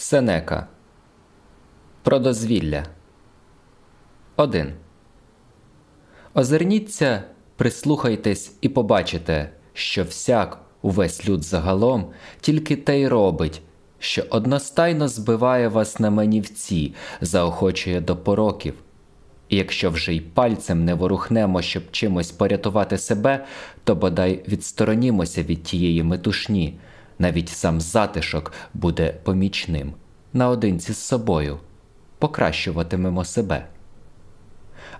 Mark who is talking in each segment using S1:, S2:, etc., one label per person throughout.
S1: Сенека Про дозвілля 1. Озирніться, прислухайтесь і побачите, що всяк, увесь люд загалом, тільки те й робить, що одностайно збиває вас на манівці, заохочує до пороків. І якщо вже й пальцем не ворухнемо, щоб чимось порятувати себе, то бодай відсторонімося від тієї метушні навіть сам затишок буде помічним, наодинці з собою, покращуватимемо себе.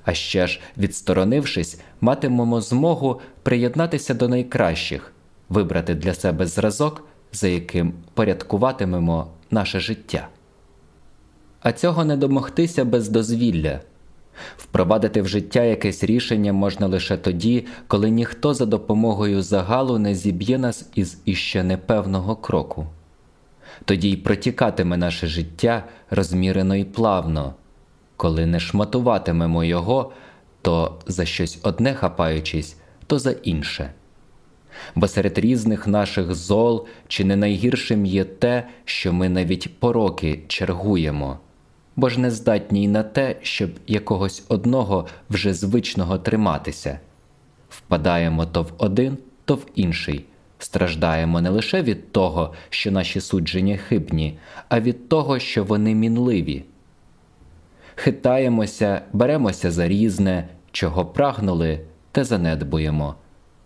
S1: А ще ж, відсторонившись, матимемо змогу приєднатися до найкращих, вибрати для себе зразок, за яким порядкуватимемо наше життя. А цього не домогтися без дозвілля. Впровадити в життя якесь рішення можна лише тоді, коли ніхто за допомогою загалу не зіб'є нас із іще непевного кроку. Тоді й протікатиме наше життя розмірено і плавно, коли не шматуватимемо його, то за щось одне хапаючись, то за інше. Бо серед різних наших зол чи не найгіршим є те, що ми навіть пороки чергуємо бо ж не здатні й на те, щоб якогось одного вже звичного триматися. Впадаємо то в один, то в інший, страждаємо не лише від того, що наші судження хибні, а від того, що вони мінливі. Хитаємося, беремося за різне, чого прагнули, те занедбуємо,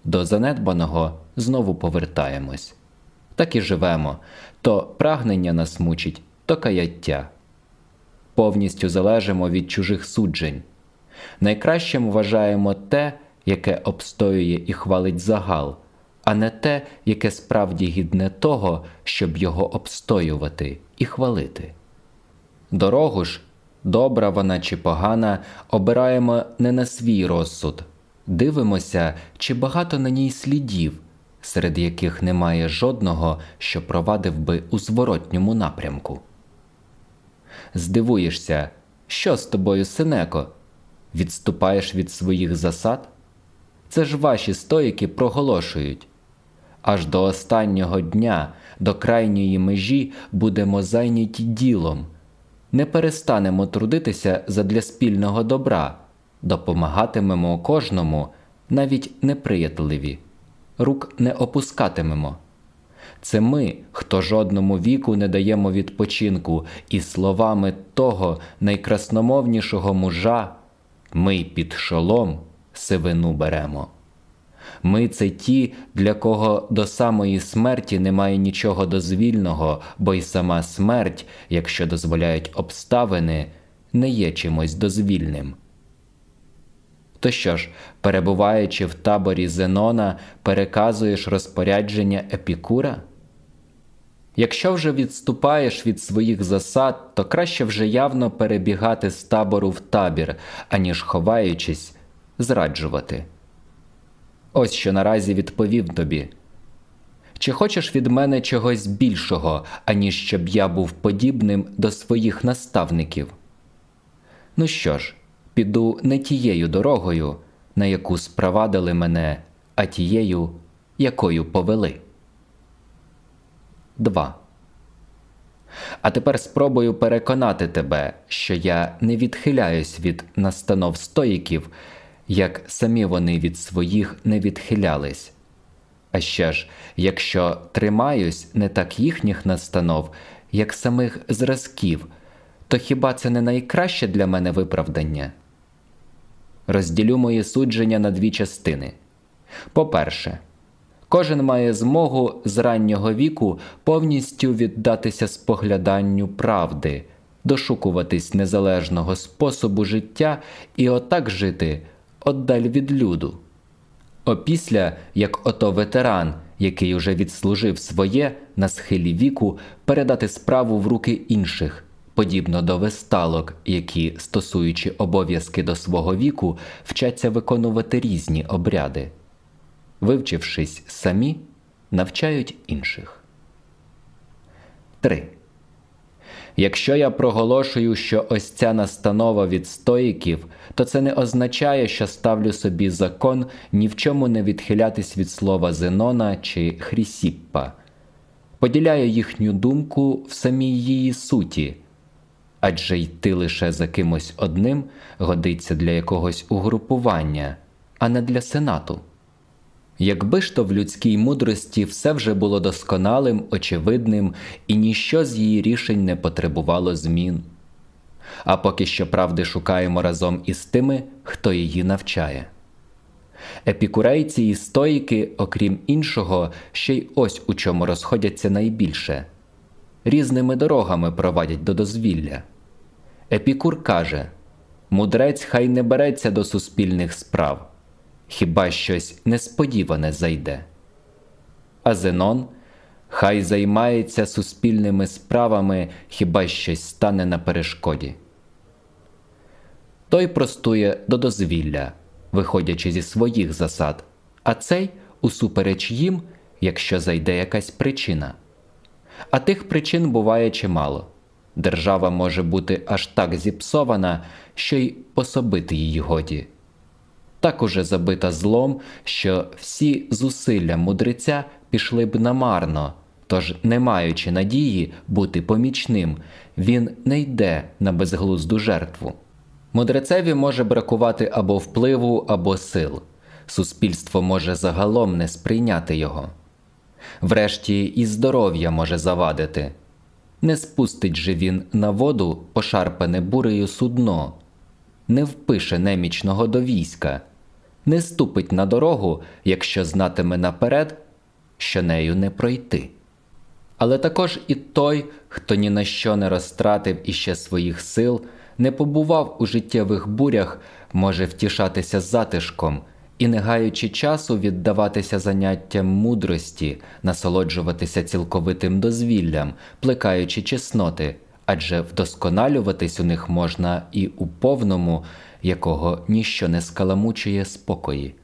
S1: до занедбаного знову повертаємось. Так і живемо то прагнення нас мучить, то каяття повністю залежимо від чужих суджень. Найкращим вважаємо те, яке обстоює і хвалить загал, а не те, яке справді гідне того, щоб його обстоювати і хвалити. Дорогу ж, добра вона чи погана, обираємо не на свій розсуд, дивимося, чи багато на ній слідів, серед яких немає жодного, що провадив би у зворотньому напрямку здивуєшся, що з тобою, синеко? Відступаєш від своїх засад? Це ж ваші стоїки проголошують. Аж до останнього дня, до крайньої межі будемо зайняті ділом, не перестанемо трудитися задля спільного добра, допомагатимемо кожному, навіть неприятливі, рук не опускатимемо. Це ми, хто жодному віку не даємо відпочинку, і словами того найкрасномовнішого мужа ми під шолом сивину беремо. Ми це ті, для кого до самої смерті немає нічого дозвільного, бо й сама смерть, якщо дозволяють обставини, не є чимось дозвільним. То що ж, перебуваючи в таборі Зенона, переказуєш розпорядження Епікура? Якщо вже відступаєш від своїх засад, то краще вже явно перебігати з табору в табір, аніж ховаючись, зраджувати. Ось що наразі відповів тобі. Чи хочеш від мене чогось більшого, аніж щоб я був подібним до своїх наставників? Ну що ж, піду не тією дорогою, на яку спровадили мене, а тією, якою повели. 2. А тепер спробую переконати тебе, що я не відхиляюсь від настанов стоїків, як самі вони від своїх не відхилялись. А ще ж, якщо тримаюсь не так їхніх настанов, як самих зразків, то хіба це не найкраще для мене виправдання? Розділю мої судження на дві частини. По-перше, Кожен має змогу з раннього віку повністю віддатися спогляданню правди, дошукуватись незалежного способу життя і отак жити отдаль від люду. Опісля, як ото ветеран, який уже відслужив своє на схилі віку, передати справу в руки інших, подібно до весталок, які, стосуючи обов'язки до свого віку, вчаться виконувати різні обряди вивчившись самі, навчають інших. 3. Якщо я проголошую, що ось ця настанова від стоїків, то це не означає, що ставлю собі закон ні в чому не відхилятись від слова Зенона чи Хрісіппа. поділяє їхню думку в самій її суті, адже йти лише за кимось одним годиться для якогось угрупування, а не для сенату. Якби ж то в людській мудрості все вже було досконалим, очевидним, і ніщо з її рішень не потребувало змін. А поки що правди шукаємо разом із тими, хто її навчає. Епікурейці і стоїки, окрім іншого, ще й ось у чому розходяться найбільше різними дорогами провадять до дозвілля. Епікур каже мудрець хай не береться до суспільних справ, хіба щось несподіване зайде. А Зенон хай займається суспільними справами, хіба щось стане на перешкоді. Той простує до дозвілля виходячи зі своїх засад, а цей усупереч їм, якщо зайде якась причина. А тих причин буває чимало. Держава може бути аж так зіпсована, що й пособити її годі. Так уже забита злом, що всі зусилля мудреця пішли б намарно, тож, не маючи надії бути помічним, він не йде на безглузду жертву. Мудрецеві може бракувати або впливу, або сил. Суспільство може загалом не сприйняти його. Врешті і здоров'я може завадити. Не спустить же він на воду пошарпане бурею судно, не впише немічного до війська, не ступить на дорогу, якщо знатиме наперед, що нею не пройти. Але також і той, хто ні на що не розтратив іще своїх сил не побував у життєвих бурях, може втішатися затишком і, не гаючи часу, віддаватися заняттям мудрості, насолоджуватися цілковитим дозвіллям, плекаючи чесноти, адже вдосконалюватись у них можна і у повному, якого ніщо не скаламучує спокої.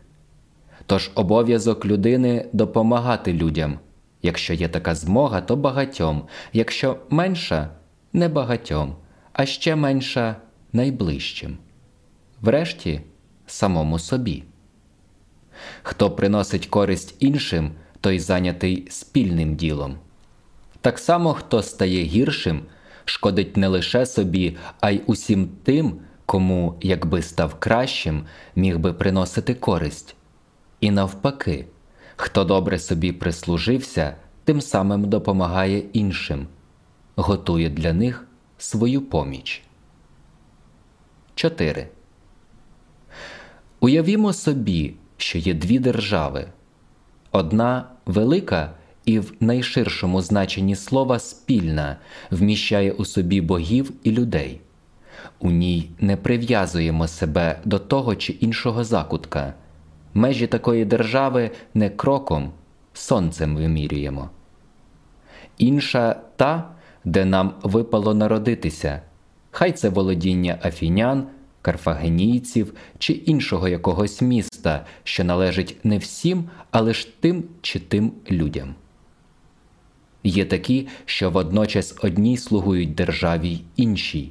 S1: Тож обов'язок людини допомагати людям. Якщо є така змога, то багатьом, якщо менша не багатьом а ще менша найближчим, врешті самому собі. Хто приносить користь іншим, той зайнятий спільним ділом. Так само, хто стає гіршим, шкодить не лише собі, а й усім тим, кому, якби став кращим, міг би приносити користь. І навпаки, хто добре собі прислужився, тим самим допомагає іншим, готує для них свою поміч. 4. Уявімо собі, що є дві держави одна велика і в найширшому значенні слова спільна вміщає у собі богів і людей. У ній не прив'язуємо себе до того чи іншого закутка. Межі такої держави не кроком, сонцем вимірюємо. Інша та де нам випало народитися, хай це володіння афінян, карфагенійців чи іншого якогось міста, що належить не всім, а лише тим чи тим людям. Є такі, що водночас одній слугують державі іншій,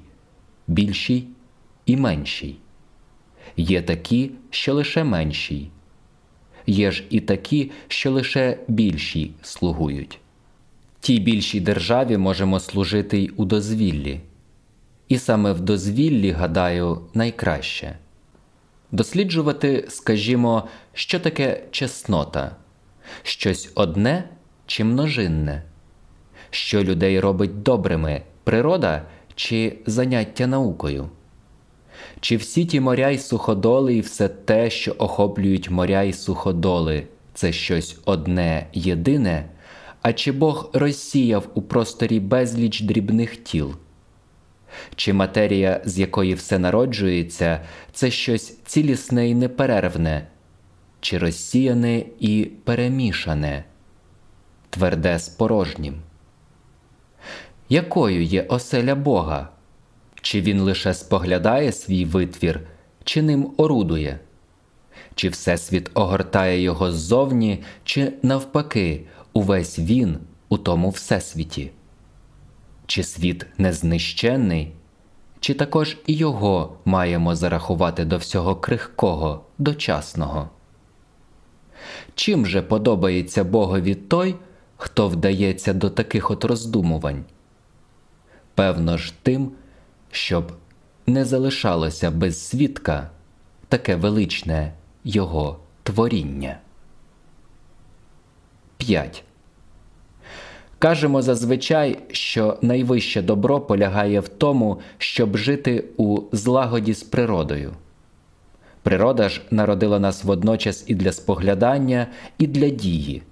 S1: більшій і меншій. Є такі, що лише меншій. Є ж і такі, що лише більшій слугують. Тій більшій державі можемо служити й у дозвіллі, і саме в дозвіллі, гадаю, найкраще досліджувати, скажімо, що таке чеснота, щось одне чи множинне, що людей робить добрими природа чи заняття наукою. Чи всі ті моря й суходоли, і все те, що охоплюють моря й суходоли, це щось одне єдине. А чи Бог розсіяв у просторі безліч дрібних тіл? Чи матерія, з якої все народжується, це щось цілісне і неперервне, чи розсіяне і перемішане, тверде з порожнім? Якою є оселя Бога? Чи він лише споглядає свій витвір, чи ним орудує? Чи Всесвіт огортає його ззовні, чи навпаки? увесь він у тому всесвіті? Чи світ незнищенний, чи також і його маємо зарахувати до всього крихкого, дочасного? Чим же подобається Богові той, хто вдається до таких от роздумувань? Певно ж, тим, щоб не залишалося без свідка таке величне його творіння. 5. Кажемо зазвичай, що найвище добро полягає в тому, щоб жити у злагоді з природою. Природа ж народила нас водночас і для споглядання, і для дії.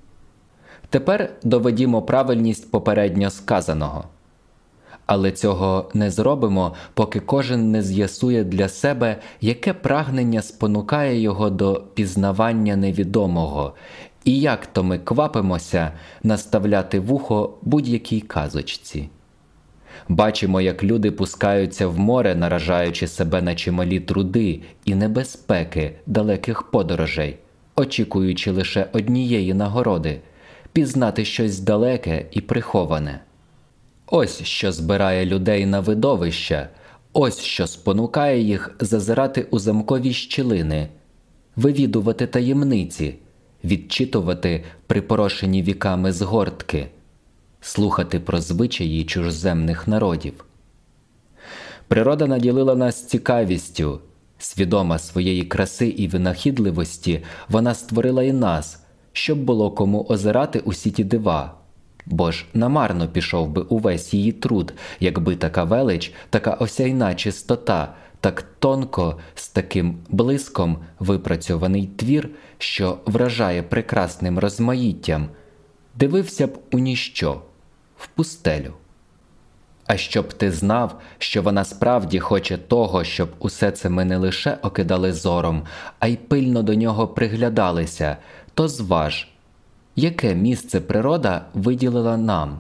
S1: Тепер доведімо правильність попередньо сказаного. Але цього не зробимо, поки кожен не з'ясує для себе, яке прагнення спонукає його до пізнавання невідомого, і як то ми квапимося наставляти вухо будь-якій казочці. Бачимо, як люди пускаються в море, наражаючи себе на чималі труди і небезпеки далеких подорожей, очікуючи лише однієї нагороди пізнати щось далеке і приховане. Ось що збирає людей на видовища, ось що спонукає їх зазирати у замкові щілини, вивідувати таємниці, відчитувати припорошені віками згортки, слухати про звичаї чужземних народів. Природа наділила нас цікавістю, свідома своєї краси і винахідливості, вона створила і нас, щоб було кому озирати усі ті дива бо ж намарно пішов би увесь її труд, якби така велич, така осяйна чистота, так тонко, з таким блиском випрацьований твір, що вражає прекрасним розмаїттям, дивився б у ніщо, в пустелю. А щоб ти знав, що вона справді хоче того, щоб усе це ми не лише окидали зором, а й пильно до нього приглядалися, то зваж яке місце природа виділила нам,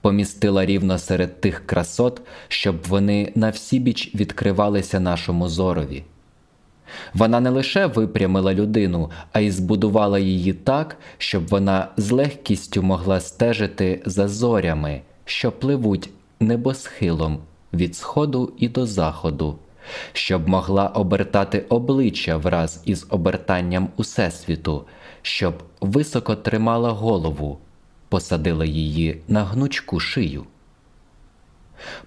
S1: помістила рівно серед тих красот, щоб вони на всібіч відкривалися нашому зорові. Вона не лише випрямила людину, а й збудувала її так, щоб вона з легкістю могла стежити за зорями, що пливуть небосхилом від сходу і до заходу, щоб могла обертати обличчя враз із обертанням Усесвіту, щоб високо тримала голову, посадила її на гнучку шию.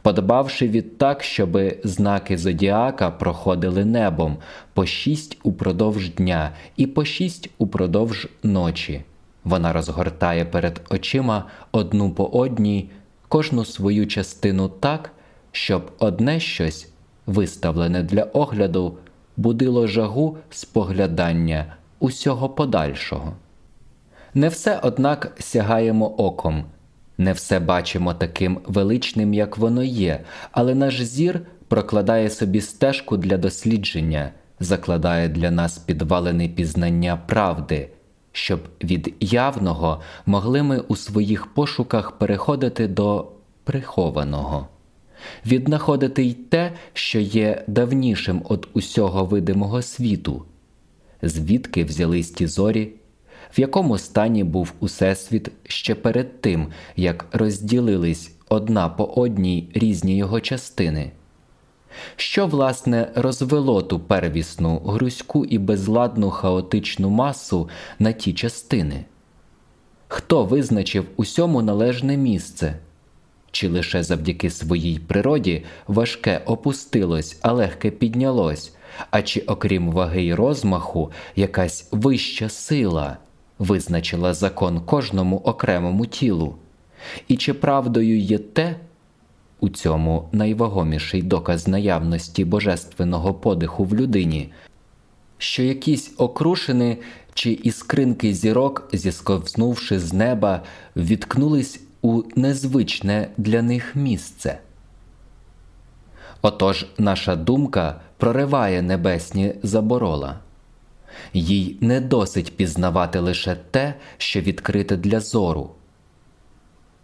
S1: Подбавши відтак, щоби знаки зодіака проходили небом по шість упродовж дня і по шість упродовж ночі, вона розгортає перед очима одну по одній кожну свою частину так, щоб одне щось, виставлене для огляду, будило жагу споглядання усього подальшого. Не все, однак, сягаємо оком, не все бачимо таким величним, як воно є, але наш зір прокладає собі стежку для дослідження, закладає для нас підвалене пізнання правди, щоб від явного могли ми у своїх пошуках переходити до прихованого, віднаходити й те, що є давнішим від усього видимого світу звідки взялись ті зорі, в якому стані був Усесвіт ще перед тим, як розділились одна по одній різні його частини. Що, власне, розвело ту первісну, грузьку і безладну хаотичну масу на ті частини? Хто визначив усьому належне місце? Чи лише завдяки своїй природі важке опустилось, а легке піднялось, а чи, окрім ваги й розмаху, якась вища сила визначила закон кожному окремому тілу? І чи правдою є те, у цьому найвагоміший доказ наявності божественного подиху в людині, що якісь окрушини чи іскринки зірок, зісковзнувши з неба, відкнулись у незвичне для них місце? Отож наша думка прориває небесні заборола, їй не досить пізнавати лише те, що відкрите для зору.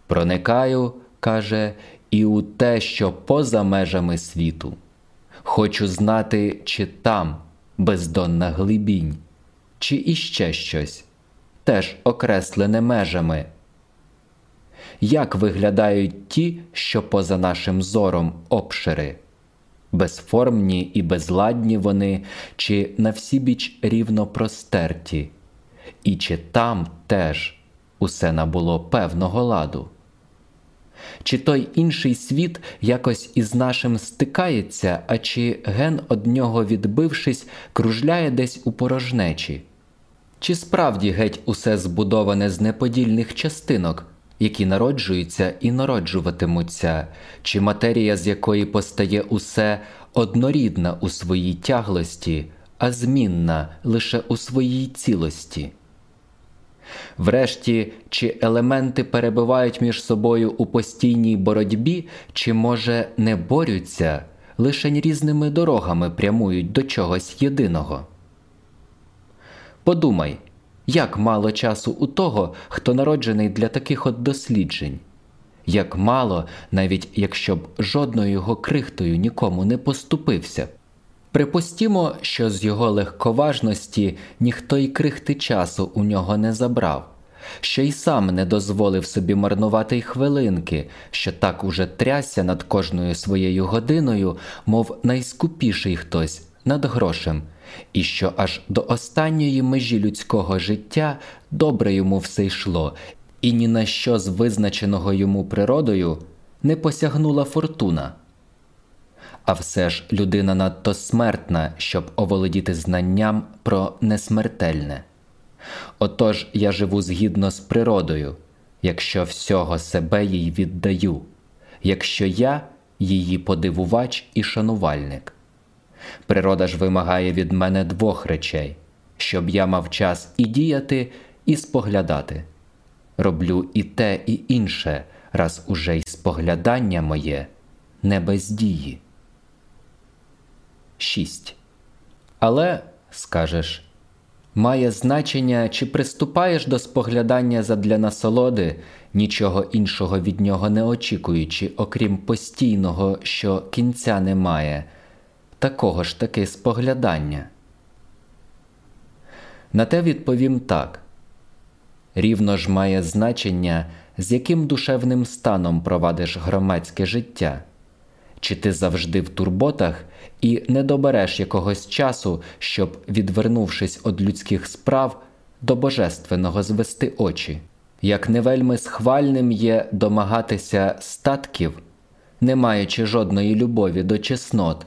S1: Проникаю, каже, і у те, що поза межами світу. Хочу знати, чи там бездонна глибінь, чи іще щось, теж окреслене межами. Як виглядають ті, що поза нашим зором обшири? Безформні і безладні вони, чи на всі біч рівно простерті, і чи там теж усе набуло певного ладу. Чи той інший світ якось із нашим стикається, а чи ген од нього відбившись, кружляє десь у порожнечі? Чи справді геть усе збудоване з неподільних частинок, які народжуються і народжуватимуться, чи матерія, з якої постає усе однорідна у своїй тяглості, а змінна лише у своїй цілості? Врешті, чи елементи перебувають між собою у постійній боротьбі, чи, може, не борються, лише різними дорогами прямують до чогось єдиного? Подумай, як мало часу у того, хто народжений для таких от досліджень, як мало, навіть якщо б жодною його крихтою нікому не поступився. Припустімо, що з його легковажності ніхто й крихти часу у нього не забрав, що й сам не дозволив собі марнувати й хвилинки, що так уже трясся над кожною своєю годиною, мов найскупіший хтось над грошем, і що аж до останньої межі людського життя добре йому все йшло, і ні на що з визначеного йому природою не посягнула фортуна. А все ж людина надто смертна, щоб оволодіти знанням про несмертельне. Отож я живу згідно з природою, якщо всього себе їй віддаю, якщо я її подивувач і шанувальник. Природа ж вимагає від мене двох речей, щоб я мав час і діяти, і споглядати. Роблю і те, і інше, раз уже й споглядання моє не без дії. 6. Але, скажеш, має значення, чи приступаєш до споглядання задля насолоди, нічого іншого від нього не очікуючи, окрім постійного, що кінця немає, такого ж таки споглядання. На те відповім так рівно ж має значення, з яким душевним станом провадиш громадське життя, чи ти завжди в турботах і не добереш якогось часу, щоб, відвернувшись від людських справ, до божественного звести очі. Як не вельми схвальним є домагатися статків, не маючи жодної любові до чеснот,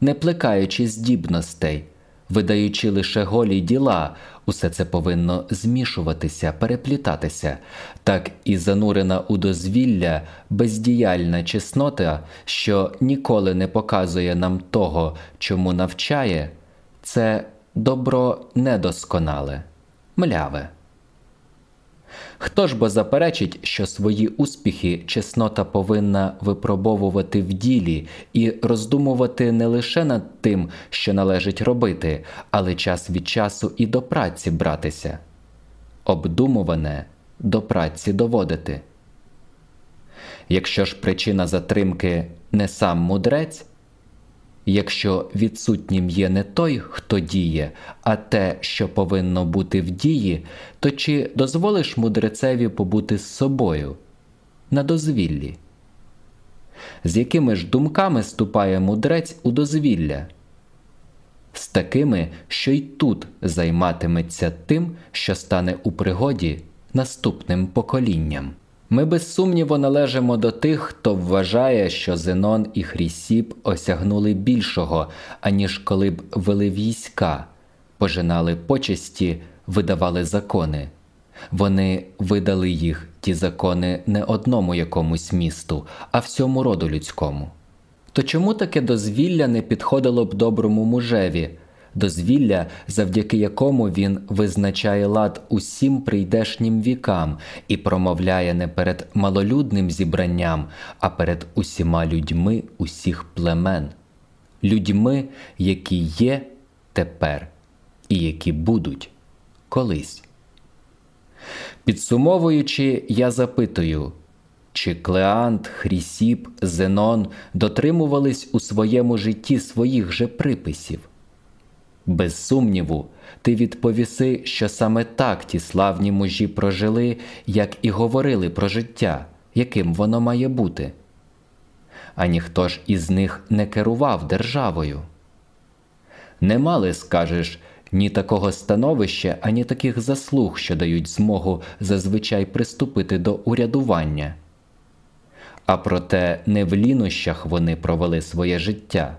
S1: не плекаючи здібностей, видаючи лише голі діла, усе це повинно змішуватися, переплітатися, так і занурена у дозвілля бездіяльна чеснота, що ніколи не показує нам того, чому навчає, це добро недосконале, мляве. Хто ж бо заперечить, що свої успіхи чеснота повинна випробовувати в ділі і роздумувати не лише над тим, що належить робити, але час від часу і до праці братися, обдумуване до праці доводити. Якщо ж причина затримки не сам мудрець, Якщо відсутнім є не той, хто діє, а те, що повинно бути в дії, то чи дозволиш мудрецеві побути з собою на дозвіллі? З якими ж думками ступає мудрець у дозвілля? З такими, що й тут займатиметься тим, що стане у пригоді наступним поколінням. Ми без сумніву належимо до тих, хто вважає, що Зенон і Хрісіп осягнули більшого, аніж коли б вели війська, пожинали почесті, видавали закони. Вони видали їх, ті закони, не одному якомусь місту, а всьому роду людському. То чому таке дозвілля не підходило б доброму мужеві? Дозвілля, завдяки якому він визначає лад усім прийдешнім вікам і промовляє не перед малолюдним зібранням, а перед усіма людьми усіх племен, людьми, які є тепер і які будуть колись. Підсумовуючи, я запитую. Чи Клеант, Хрісіп, Зенон дотримувались у своєму житті своїх же приписів? Без сумніву, ти відповіси, що саме так ті славні мужі прожили, як і говорили про життя, яким воно має бути. А ніхто ж із них не керував державою. Не мали, скажеш, ні такого становища, ані таких заслуг, що дають змогу зазвичай приступити до урядування. А проте не в лінощах вони провели своє життя,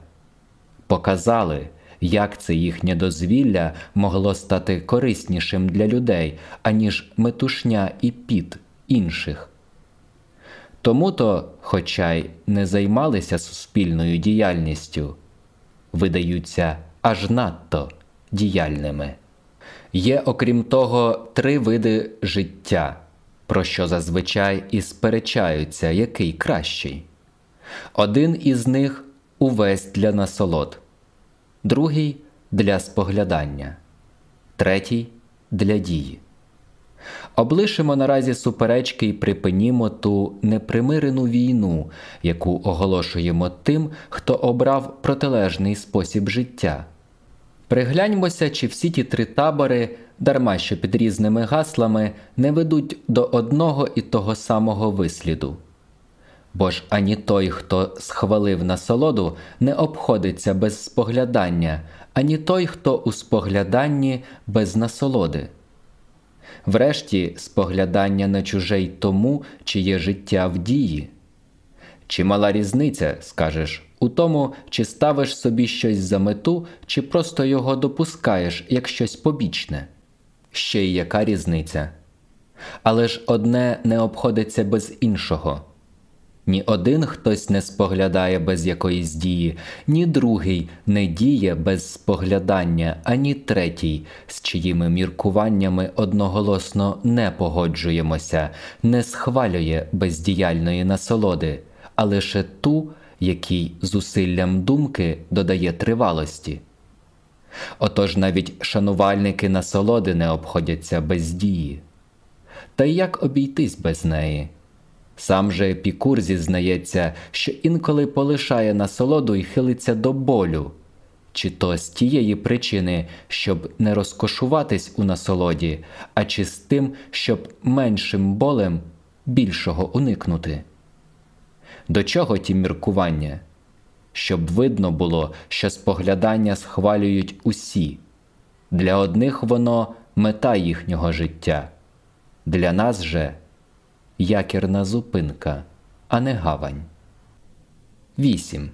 S1: показали, як це їхнє дозвілля могло стати кориснішим для людей, аніж метушня і піт інших. Тому то, хоча й не займалися суспільною діяльністю, видаються аж надто діяльними. Є, окрім того, три види життя, про що зазвичай і сперечаються, який кращий. Один із них увесь для насолод, другий для споглядання, третій для дії. Облишимо наразі суперечки і припинімо ту непримирену війну, яку оголошуємо тим, хто обрав протилежний спосіб життя. Пригляньмося, чи всі ті три табори, дарма що під різними гаслами, не ведуть до одного і того самого висліду. Бо ж ані той, хто схвалив насолоду, не обходиться без споглядання, ані той, хто у спогляданні без насолоди. Врешті споглядання на чуже й тому, чиє життя в дії. Чимала різниця, скажеш, у тому, чи ставиш собі щось за мету, чи просто його допускаєш як щось побічне. Ще й яка різниця? Але ж одне не обходиться без іншого. Ні один хтось не споглядає без якоїсь дії, ні другий не діє без споглядання, ані третій, з чиїми міркуваннями одноголосно не погоджуємося, не схвалює бездіяльної насолоди, а лише ту, який зусиллям думки додає тривалості. Отож навіть шанувальники насолоди не обходяться без дії. Та й як обійтись без неї? Сам же Епікур зізнається, що інколи полишає насолоду і хилиться до болю, чи то з тієї причини, щоб не розкошуватись у насолоді, а чи з тим, щоб меншим болем більшого уникнути. До чого ті міркування? Щоб видно було, що споглядання схвалюють усі, для одних воно мета їхнього життя, для нас же якірна зупинка, а не гавань. 8.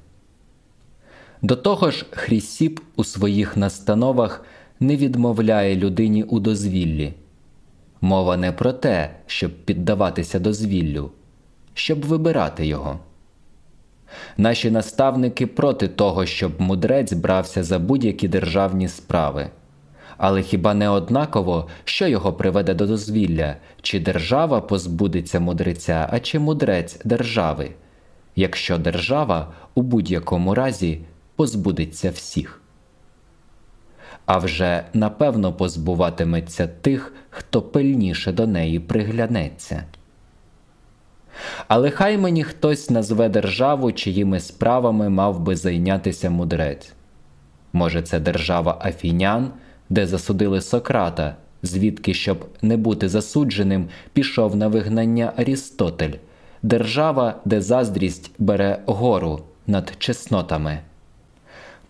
S1: До того ж, Хрісіп у своїх настановах не відмовляє людині у дозвіллі. Мова не про те, щоб піддаватися дозвіллю, щоб вибирати його. Наші наставники проти того, щоб мудрець брався за будь-які державні справи. Але хіба не однаково, що його приведе до дозвілля, чи держава позбудеться мудреця, а чи мудрець держави, якщо держава у будь-якому разі позбудеться всіх? А вже напевно позбуватиметься тих, хто пильніше до неї приглянеться. Але хай мені хтось назве державу, чиїми справами мав би зайнятися мудрець. Може, це держава афінян де засудили Сократа, звідки, щоб не бути засудженим, пішов на вигнання Арістотель, держава, де заздрість бере гору над чеснотами.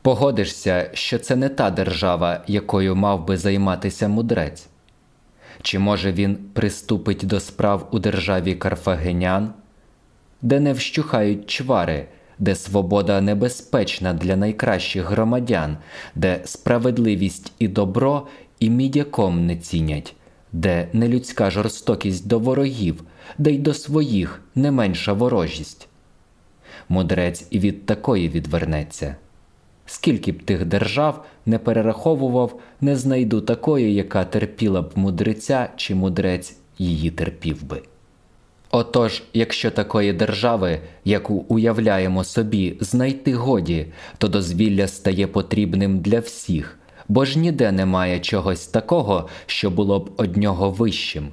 S1: Погодишся, що це не та держава, якою мав би займатися мудрець. Чи може він приступить до справ у державі карфагенян, де не вщухають чвари? Де свобода небезпечна для найкращих громадян, де справедливість і добро і мідяком не цінять, де нелюдська жорстокість до ворогів, де й до своїх не менша ворожість. Мудрець і від такої відвернеться. Скільки б тих держав не перераховував, не знайду такої, яка терпіла б мудреця, чи мудрець її терпів би. Отож, якщо такої держави, яку уявляємо собі, знайти годі, то дозвілля стає потрібним для всіх, бо ж ніде немає чогось такого, що було б од нього вищим.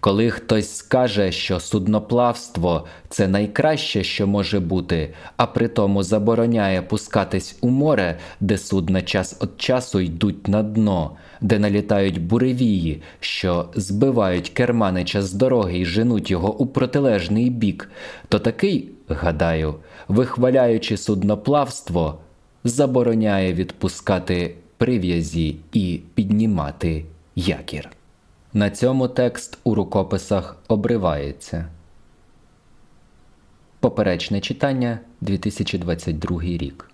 S1: Коли хтось скаже, що судноплавство це найкраще, що може бути, а при тому забороняє пускатись у море, де судна час від часу йдуть на дно, де налітають буревії, що збивають керманича з дороги і женуть його у протилежний бік, то такий, гадаю, вихваляючи судноплавство, забороняє відпускати прив'язі і піднімати якір. На цьому текст у рукописах обривається. Поперечне читання 2022 рік.